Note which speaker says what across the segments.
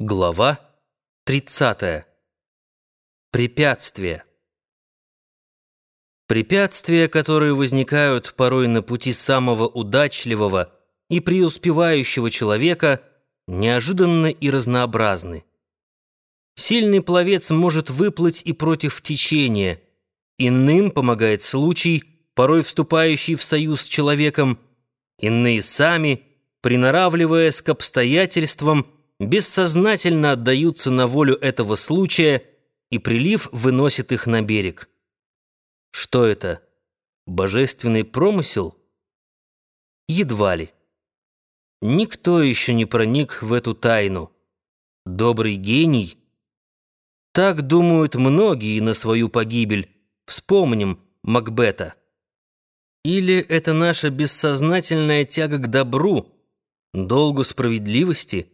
Speaker 1: Глава 30. Препятствия. Препятствия, которые возникают порой на пути самого удачливого и преуспевающего человека, неожиданны и разнообразны. Сильный пловец может выплыть и против течения, иным помогает случай, порой вступающий в союз с человеком, иные сами, приноравливаясь к обстоятельствам, бессознательно отдаются на волю этого случая, и прилив выносит их на берег. Что это? Божественный промысел? Едва ли. Никто еще не проник в эту тайну. Добрый гений? Так думают многие на свою погибель. Вспомним Макбета. Или это наша бессознательная тяга к добру, долгу справедливости —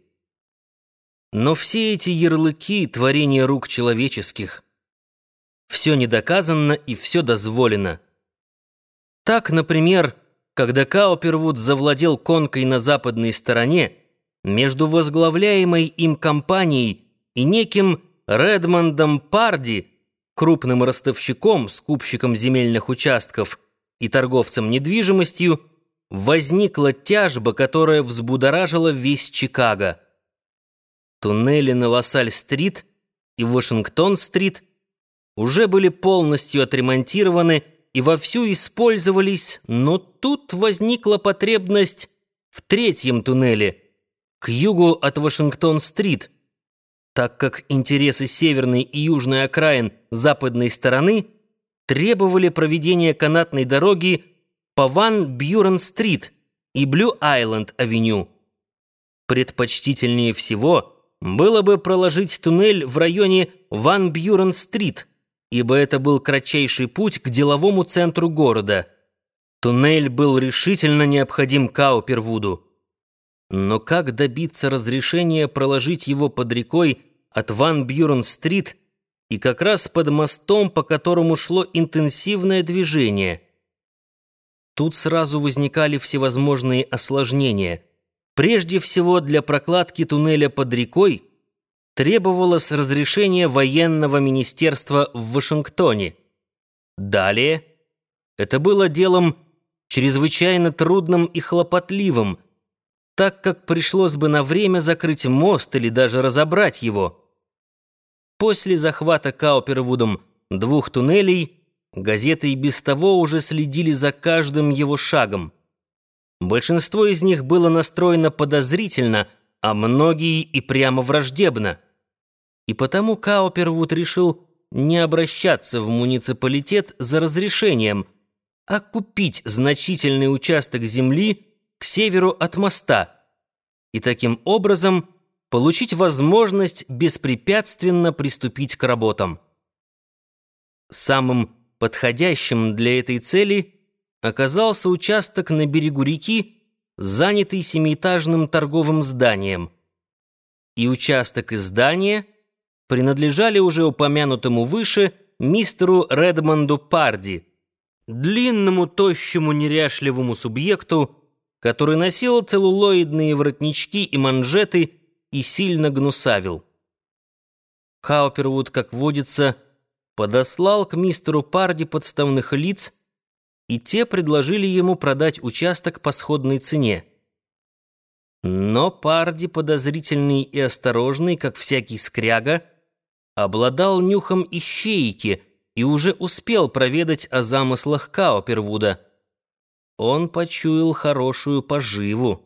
Speaker 1: но все эти ярлыки — творения рук человеческих. Все недоказано и все дозволено. Так, например, когда Каупервуд завладел конкой на западной стороне, между возглавляемой им компанией и неким Редмондом Парди, крупным ростовщиком, скупщиком земельных участков и торговцем недвижимостью, возникла тяжба, которая взбудоражила весь Чикаго. Туннели на Лассаль-стрит и Вашингтон-стрит уже были полностью отремонтированы и вовсю использовались, но тут возникла потребность в третьем туннеле, к югу от Вашингтон-стрит, так как интересы северной и южной окраин западной стороны требовали проведения канатной дороги по Ван Бьюрен-стрит и Блю-Айленд-авеню. Предпочтительнее всего – было бы проложить туннель в районе Ван Бьюрен-стрит, ибо это был кратчайший путь к деловому центру города. Туннель был решительно необходим Каупервуду. Но как добиться разрешения проложить его под рекой от Ван Бьюрен-стрит и как раз под мостом, по которому шло интенсивное движение? Тут сразу возникали всевозможные осложнения – Прежде всего, для прокладки туннеля под рекой требовалось разрешение военного министерства в Вашингтоне. Далее, это было делом чрезвычайно трудным и хлопотливым, так как пришлось бы на время закрыть мост или даже разобрать его. После захвата Каупервудом двух туннелей газеты и без того уже следили за каждым его шагом. Большинство из них было настроено подозрительно, а многие и прямо враждебно. И потому Каупервуд решил не обращаться в муниципалитет за разрешением, а купить значительный участок земли к северу от моста и таким образом получить возможность беспрепятственно приступить к работам. Самым подходящим для этой цели – оказался участок на берегу реки, занятый семиэтажным торговым зданием. И участок и здание принадлежали уже упомянутому выше мистеру Редмонду Парди, длинному, тощему, неряшливому субъекту, который носил целлулоидные воротнички и манжеты и сильно гнусавил. Хаупервуд, как водится, подослал к мистеру Парди подставных лиц, и те предложили ему продать участок по сходной цене. Но Парди, подозрительный и осторожный, как всякий скряга, обладал нюхом ищейки и уже успел проведать о замыслах Каупервуда. Он почуял хорошую поживу.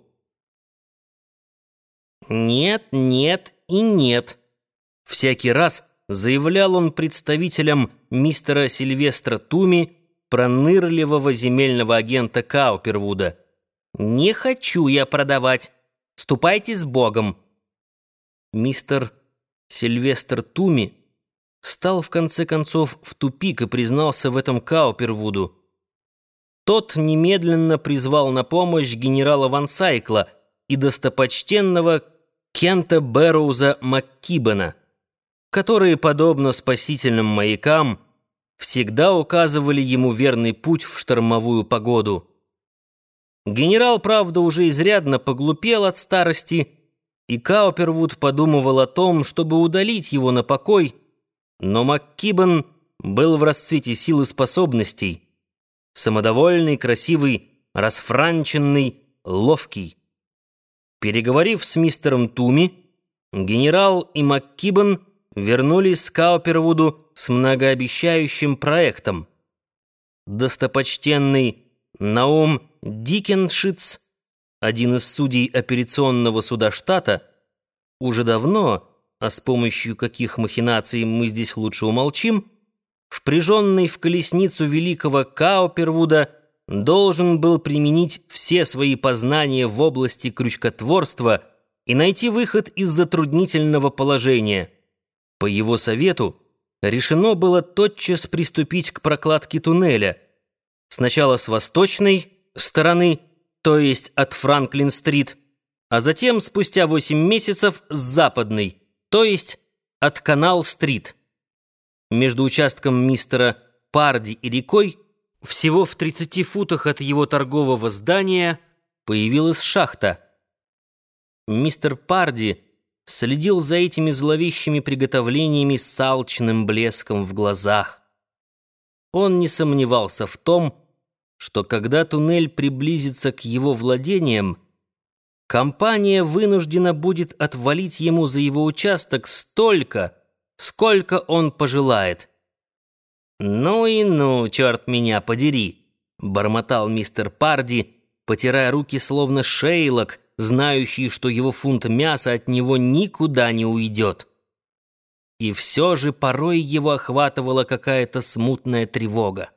Speaker 1: «Нет, нет и нет», — всякий раз заявлял он представителям мистера Сильвестра Туми, пронырливого земельного агента Каупервуда. «Не хочу я продавать. Ступайте с Богом». Мистер Сильвестр Туми стал в конце концов в тупик и признался в этом Каупервуду. Тот немедленно призвал на помощь генерала Ван Сайкла и достопочтенного Кента Бэрроуза МакКибена, которые, подобно спасительным маякам, всегда указывали ему верный путь в штормовую погоду. Генерал, правда, уже изрядно поглупел от старости и Каупервуд подумывал о том, чтобы удалить его на покой, но МакКибен был в расцвете сил и способностей, самодовольный, красивый, расфранченный, ловкий. Переговорив с мистером Туми, генерал и МакКибен вернулись к Каупервуду с многообещающим проектом. Достопочтенный Наум Дикеншиц один из судей операционного суда штата, уже давно, а с помощью каких махинаций мы здесь лучше умолчим, впряженный в колесницу великого Каупервуда, должен был применить все свои познания в области крючкотворства и найти выход из затруднительного положения. По его совету решено было тотчас приступить к прокладке туннеля, сначала с восточной стороны, то есть от Франклин-стрит, а затем, спустя восемь месяцев, с западной, то есть от Канал-стрит. Между участком мистера Парди и рекой, всего в 30 футах от его торгового здания, появилась шахта. Мистер Парди следил за этими зловещими приготовлениями с алчным блеском в глазах. Он не сомневался в том, что когда туннель приблизится к его владениям, компания вынуждена будет отвалить ему за его участок столько, сколько он пожелает. «Ну и ну, черт меня подери!» — бормотал мистер Парди, потирая руки словно шейлок, знающий, что его фунт мяса от него никуда не уйдет. И все же порой его охватывала какая-то смутная тревога.